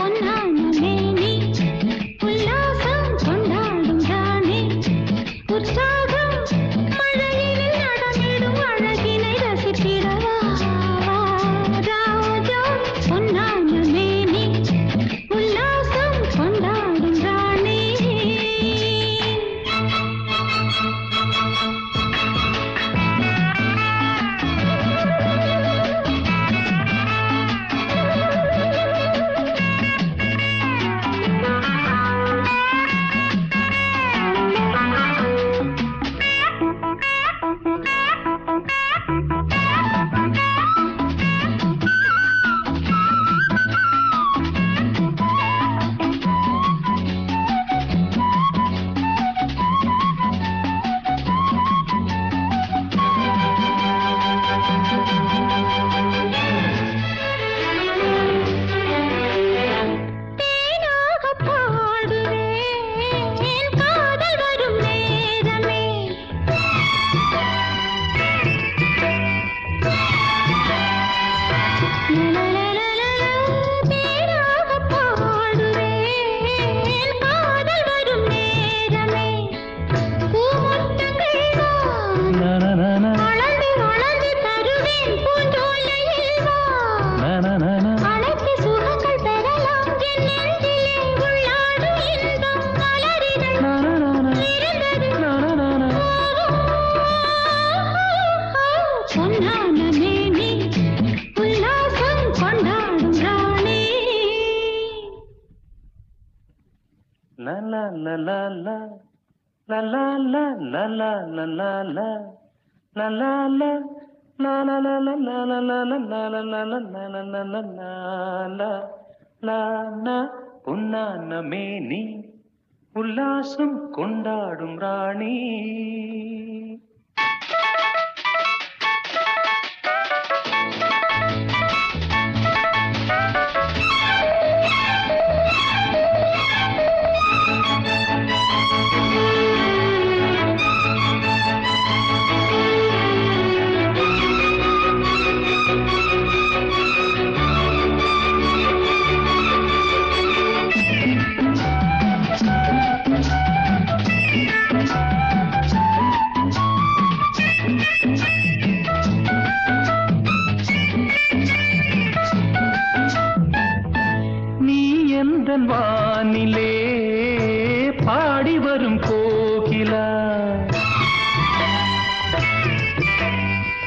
सुन பொன்னான மேனி உல்லாசம் கொண்டாடும் ராணி இதன் வா